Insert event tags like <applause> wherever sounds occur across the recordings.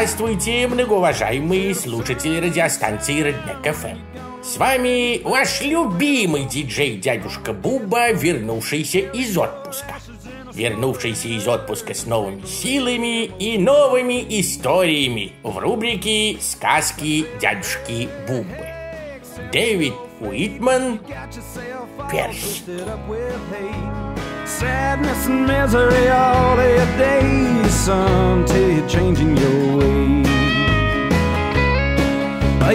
Здравствуйте, многоуважаемые слушатели радиостанции Redneck FM. С вами ваш любимый диджей дядюшка Буба, вернувшийся из отпуска. Вернувшийся из отпуска с новыми силами и новыми историями в рубрике «Сказки дядюшки Бубы». Дэвид Уитман, Персик. Sadness and misery all their days, some till you're changing your ways.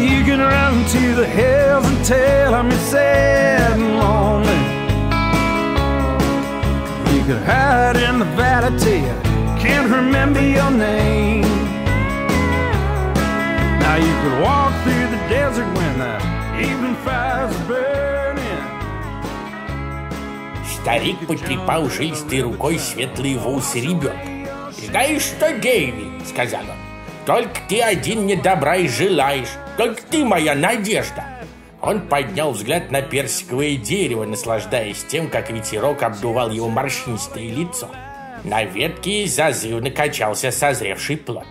You can run to the hills and tell them you're sad and lonely. You could hide in the valley till you can't remember your name. Now you could walk through the desert when the evening fires burning. Старик потрепал жилистой рукой светлые волосы ребенка. «Знаешь что, Дэви?» — сказал он. «Только ты один мне добра и желаешь. Только ты моя надежда». Он поднял взгляд на персиковое дерево, наслаждаясь тем, как ветерок обдувал его морщинистое лицо. На ветке зазывно качался созревший плод.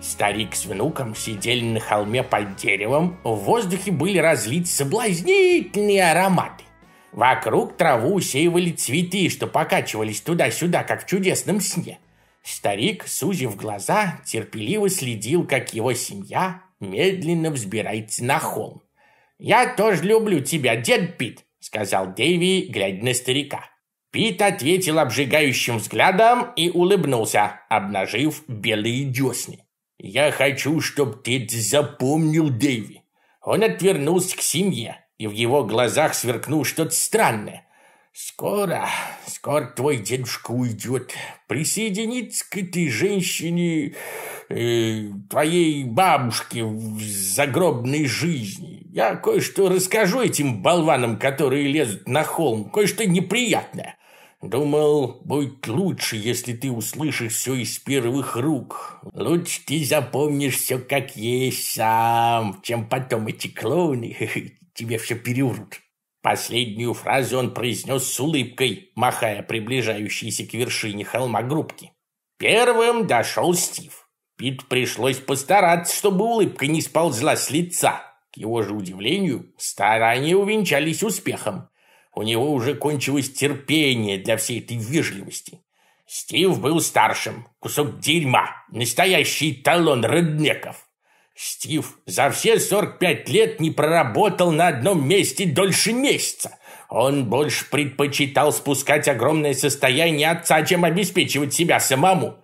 Старик с внуком сидели на холме под деревом, в воздухе были разлиты соблазнительные ароматы. Вокруг траву усеивали цветы, что покачивались туда-сюда, как в чудесном сне. Старик, сузив глаза, терпеливо следил, как его семья медленно взбирается на холм. «Я тоже люблю тебя, дед Пит», — сказал Дэви, глядя на старика. Пит ответил обжигающим взглядом и улыбнулся, обнажив белые десны. «Я хочу, чтобы ты запомнил, Дэви». Он отвернулся к семье и в его глазах сверкнул что-то странное. «Скоро, скоро твой дедушка уйдет, присоединится к этой женщине, э, твоей бабушке в загробной жизни. Я кое-что расскажу этим болванам, которые лезут на холм, кое-что неприятное. Думал, будет лучше, если ты услышишь все из первых рук. Лучше ты запомнишь все как есть сам, чем потом эти клоуны <laughs> тебе все переврут». Последнюю фразу он произнес с улыбкой, махая приближающейся к вершине холма группки. Первым дошел Стив. Пит пришлось постараться, чтобы улыбка не сползла с лица. К его же удивлению, старания увенчались успехом. У него уже кончилось терпение для всей этой вежливости. Стив был старшим, кусок дерьма, настоящий талон роднеков. Стив за все 45 лет не проработал на одном месте дольше месяца. Он больше предпочитал спускать огромное состояние отца, чем обеспечивать себя самому.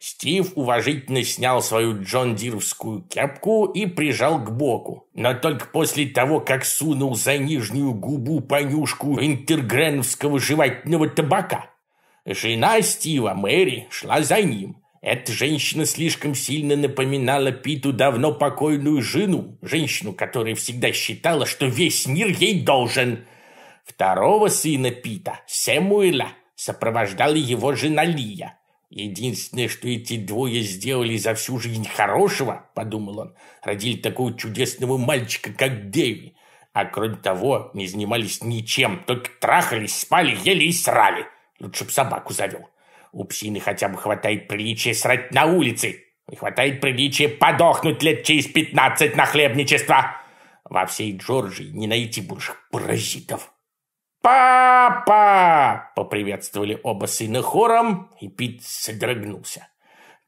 Стив уважительно снял свою Джон Дировскую кепку и прижал к боку. Но только после того, как сунул за нижнюю губу понюшку интергреновского жевательного табака. Жена Стива, Мэри, шла за ним. Эта женщина слишком сильно напоминала Питу давно покойную жену, женщину, которая всегда считала, что весь мир ей должен. Второго сына Пита, Сэмуэла, сопровождала его жена Лия. Единственное, что эти двое сделали за всю жизнь хорошего, подумал он, родили такого чудесного мальчика, как Дэви. А кроме того, не занимались ничем, только трахались, спали, ели и срали. Лучше б собаку завел. У псины хотя бы хватает приличия срать на улице. Не хватает приличия подохнуть лет через пятнадцать на хлебничество. Во всей Джорджии не найти больше паразитов. «Папа!» — поприветствовали оба сына хором, и Пит содрогнулся.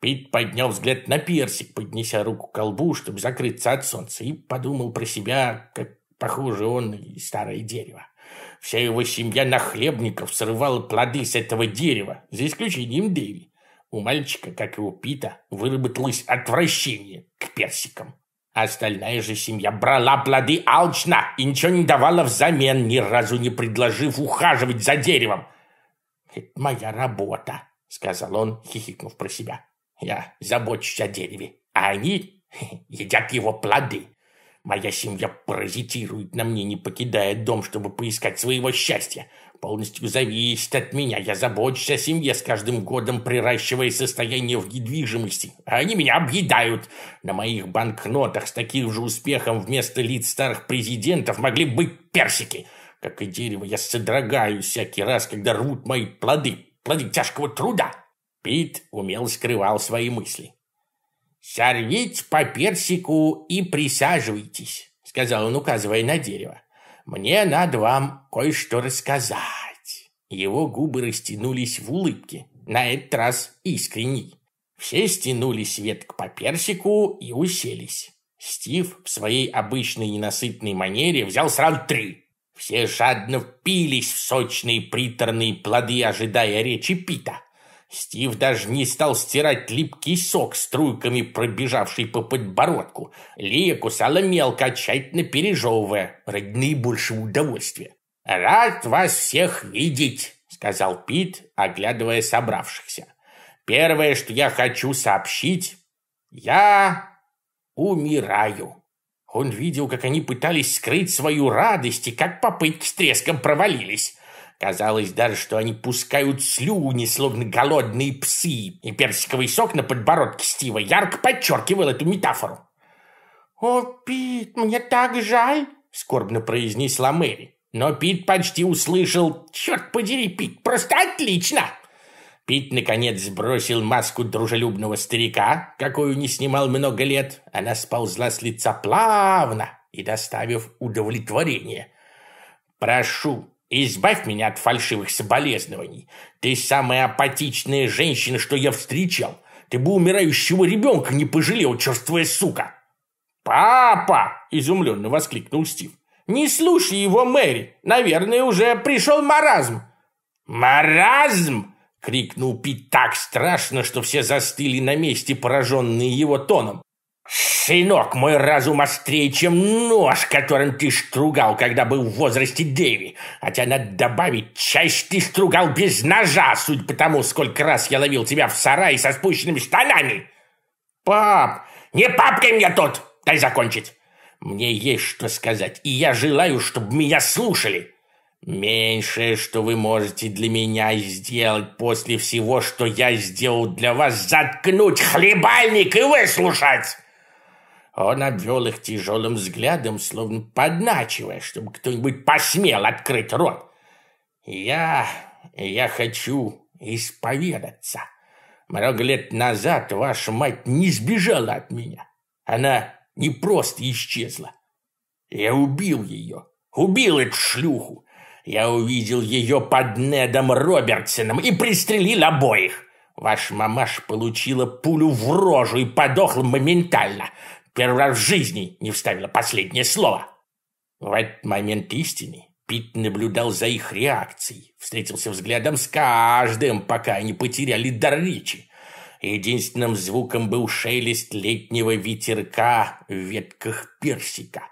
Пит поднял взгляд на персик, поднеся руку к колбу, чтобы закрыться от солнца, и подумал про себя, как похоже он и старое дерево. Вся его семья нахлебников срывала плоды с этого дерева, за исключением Дэви. У мальчика, как и у Пита, выработалось отвращение к персикам. Остальная же семья брала плоды алчно и ничего не давала взамен, ни разу не предложив ухаживать за деревом. «Это моя работа», — сказал он, хихикнув про себя. «Я забочусь о дереве, а они <laughs> едят его плоды. Моя семья паразитирует на мне, не покидая дом, чтобы поискать своего счастья. Полностью зависит от меня. Я забочусь о семье с каждым годом, приращивая состояние в недвижимости. Они меня объедают. На моих банкнотах с таким же успехом вместо лиц старых президентов могли быть персики. Как и дерево, я содрогаюсь всякий раз, когда рвут мои плоды. Плоды тяжкого труда. Пит умело скрывал свои мысли. «Сорвите по персику и присаживайтесь», — сказал он, указывая на дерево. «Мне надо вам кое-что рассказать». Его губы растянулись в улыбке, на этот раз искренней. Все стянули веток по персику и уселись. Стив в своей обычной ненасытной манере взял сразу три. Все жадно впились в сочные приторные плоды, ожидая речи Пита. Стив даже не стал стирать липкий сок струйками, пробежавший по подбородку. Лия кусала мелко, тщательно пережевывая, ради наибольшего удовольствия. «Рад вас всех видеть», — сказал Пит, оглядывая собравшихся. Первое, что я хочу сообщить, я умираю. Он видел, как они пытались скрыть свою радость и как попытки с треском провалились. Казалось даже, что они пускают слюни, словно голодные псы, и персиковый сок на подбородке Стива ярко подчеркивал эту метафору. «О, Пит, мне так жаль!» — скорбно произнесла Мэри. Но Пит почти услышал «Черт подери, Пит, просто отлично!» Пит, наконец, сбросил маску дружелюбного старика, какую не снимал много лет. Она сползла с лица плавно и доставив удовлетворение. «Прошу, избавь меня от фальшивых соболезнований. Ты самая апатичная женщина, что я встречал. Ты бы умирающего ребенка не пожалел, черствая сука!» «Папа!» – изумленно воскликнул Стив. «Не слушай его, Мэри. Наверное, уже пришел маразм». «Маразм!» — крикнул Пит так страшно, что все застыли на месте, пораженные его тоном. «Сынок, мой разум острее, чем нож, которым ты стругал, когда был в возрасте Дэви. Хотя надо добавить, часть ты стругал без ножа, судя по тому, сколько раз я ловил тебя в сарае со спущенными штанами. Пап, не папкой мне тут, дай закончить. Мне есть что сказать, и я желаю, чтобы меня слушали. Меньшее, что вы можете для меня сделать после всего, что я сделал для вас, заткнуть хлебальник и выслушать!» Он обвел их тяжелым взглядом, словно подначивая, чтобы кто-нибудь посмел открыть рот. «Я... я хочу исповедаться. Много лет назад ваша мать не сбежала от меня. Она не просто исчезла. Я убил ее, убил эту шлюху, я увидел ее под Недом Робертсоном и пристрелил обоих. Ваш мамаш получила пулю в рожу и подохла моментально. Первый раз в жизни не вставила последнее слово. В этот момент истины Пит наблюдал за их реакцией, встретился взглядом с каждым, пока они потеряли дар речи. Единственным звуком был шелест летнего ветерка в ветках персика.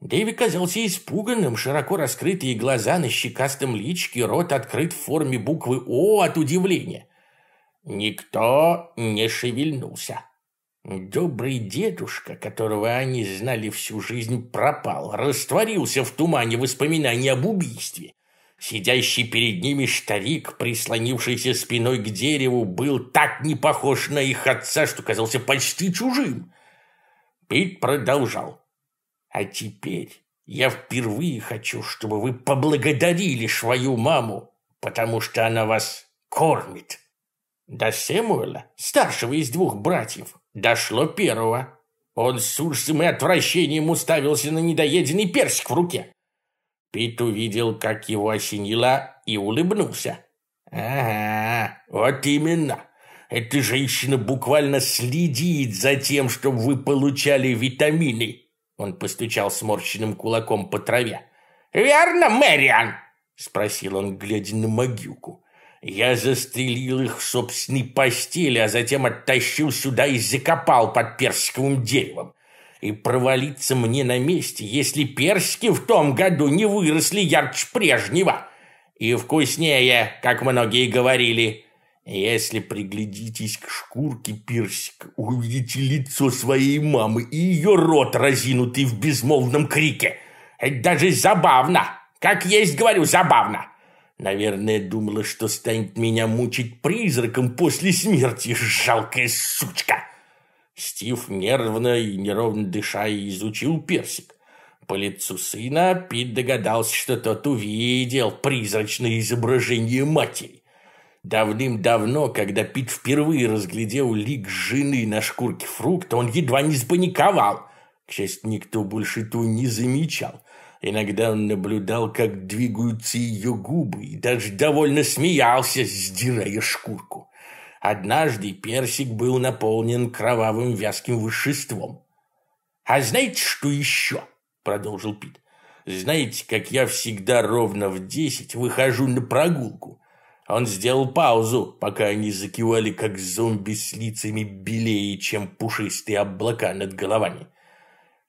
Дэви казался испуганным, широко раскрытые глаза на щекастом личке, рот открыт в форме буквы «О» от удивления. Никто не шевельнулся. Добрый дедушка, которого они знали всю жизнь, пропал, растворился в тумане воспоминаний об убийстве. Сидящий перед ними старик, прислонившийся спиной к дереву, был так не похож на их отца, что казался почти чужим. Пит продолжал. А теперь я впервые хочу, чтобы вы поблагодарили свою маму, потому что она вас кормит. До Сэмуэла, старшего из двух братьев, дошло первого. Он с ужасом и отвращением уставился на недоеденный персик в руке. Пит увидел, как его осенило, и улыбнулся. «Ага, вот именно. Эта женщина буквально следит за тем, чтобы вы получали витамины. Он постучал сморщенным кулаком по траве. «Верно, Мэриан?» — спросил он, глядя на могилку. «Я застрелил их в собственной постели, а затем оттащил сюда и закопал под персиковым деревом. И провалиться мне на месте, если персики в том году не выросли ярче прежнего. И вкуснее, как многие говорили. Если приглядитесь к шкурке персика, увидите лицо своей мамы и ее рот, разинутый в безмолвном крике. Это даже забавно. Как есть, говорю, забавно. Наверное, думала, что станет меня мучить призраком после смерти, жалкая сучка. Стив нервно и неровно дыша изучил персик. По лицу сына Пит догадался, что тот увидел призрачное изображение матери. Давным-давно, когда Пит впервые разглядел лик жены на шкурке фрукта, он едва не запаниковал. К счастью, никто больше этого не замечал. Иногда он наблюдал, как двигаются ее губы, и даже довольно смеялся, сдирая шкурку. Однажды персик был наполнен кровавым вязким веществом. «А знаете, что еще?» – продолжил Пит. «Знаете, как я всегда ровно в десять выхожу на прогулку?» Он сделал паузу, пока они закивали, как зомби с лицами белее, чем пушистые облака над головами.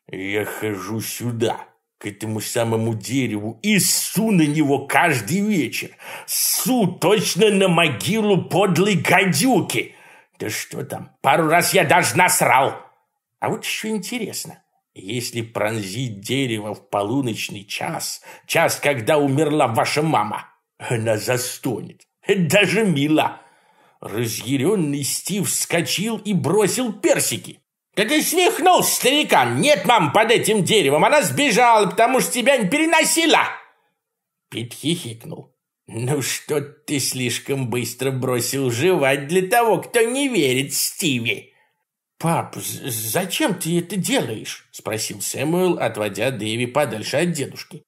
«Я хожу сюда, к этому самому дереву и су на него каждый вечер. Су точно на могилу подлой гадюки. Да что там, пару раз я даже насрал. А вот еще интересно, если пронзить дерево в полуночный час, час, когда умерла ваша мама, она застонет. Даже мило. Разъяренный Стив вскочил и бросил персики. «Да ты свихнулся, старикан! Нет, мам, под этим деревом! Она сбежала, потому что тебя не переносила!» Пит хихикнул. «Ну что ты слишком быстро бросил жевать для того, кто не верит Стиви?» «Пап, зачем ты это делаешь?» – спросил Сэмюэл, отводя Дэви подальше от дедушки.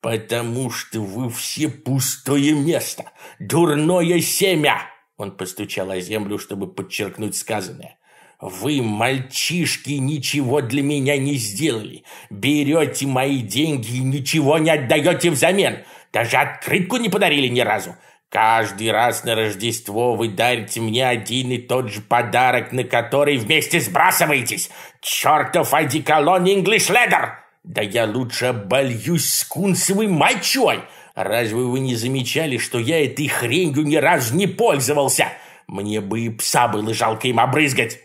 «Потому что вы все пустое место, дурное семя!» Он постучал о землю, чтобы подчеркнуть сказанное. Вы, мальчишки, ничего для меня не сделали. Берете мои деньги и ничего не отдаете взамен. Даже открытку не подарили ни разу. Каждый раз на Рождество вы дарите мне один и тот же подарок, на который вместе сбрасываетесь. Чертов одеколон English Leather! Да я лучше обольюсь скунсовой мочой. Разве вы не замечали, что я этой хренью ни разу не пользовался? Мне бы и пса было жалко им обрызгать.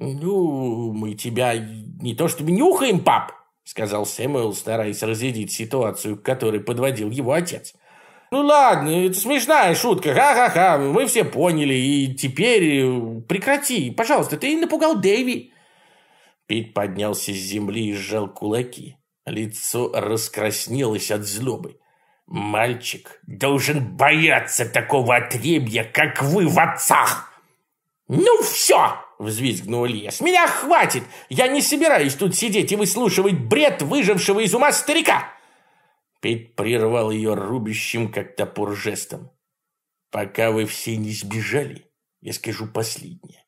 «Ну, мы тебя не то чтобы нюхаем, пап», — сказал Сэмюэл, стараясь разрядить ситуацию, к которой подводил его отец. «Ну ладно, это смешная шутка, ха-ха-ха, мы все поняли, и теперь э, прекрати, пожалуйста, ты напугал Дэви». Пит поднялся с земли и сжал кулаки. Лицо раскраснелось от злобы. «Мальчик должен бояться такого отребья, как вы в отцах!» «Ну все!» — взвизгнул Илья. «С меня хватит! Я не собираюсь тут сидеть и выслушивать бред выжившего из ума старика!» Пит прервал ее рубящим, как топор, жестом. «Пока вы все не сбежали, я скажу последнее.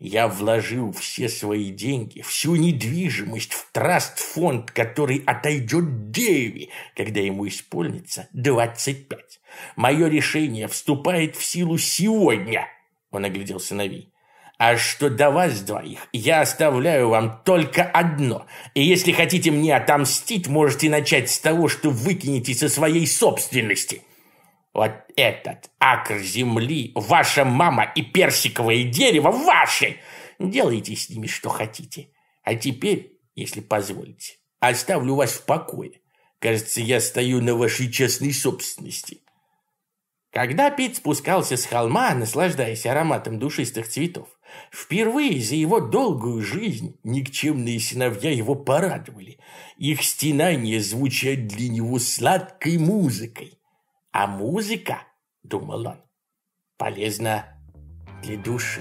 Я вложил все свои деньги, всю недвижимость в траст-фонд, который отойдет Дэви, когда ему исполнится 25. Мое решение вступает в силу сегодня!» Он оглядел сыновей. А что до вас двоих, я оставляю вам только одно. И если хотите мне отомстить, можете начать с того, что выкинете со своей собственности. Вот этот акр земли, ваша мама и персиковое дерево ваши. Делайте с ними что хотите. А теперь, если позволите, оставлю вас в покое. Кажется, я стою на вашей частной собственности. Когда Пит спускался с холма, наслаждаясь ароматом душистых цветов, впервые за его долгую жизнь никчемные сыновья его порадовали. Их стенания звучат для него сладкой музыкой. А музыка, думал он, полезна для души.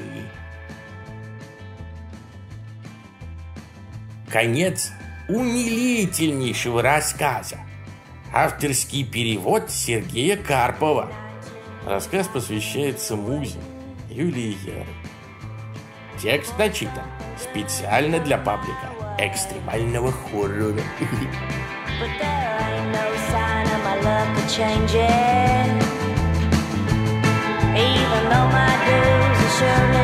Конец умилительнейшего рассказа. Авторский перевод Сергея Карпова. Рассказ посвящается музе Юлии Яры. Текст начитан. Специально для паблика экстремального хоррора. But there ain't no sign of my luck of changing Even though my dues are surely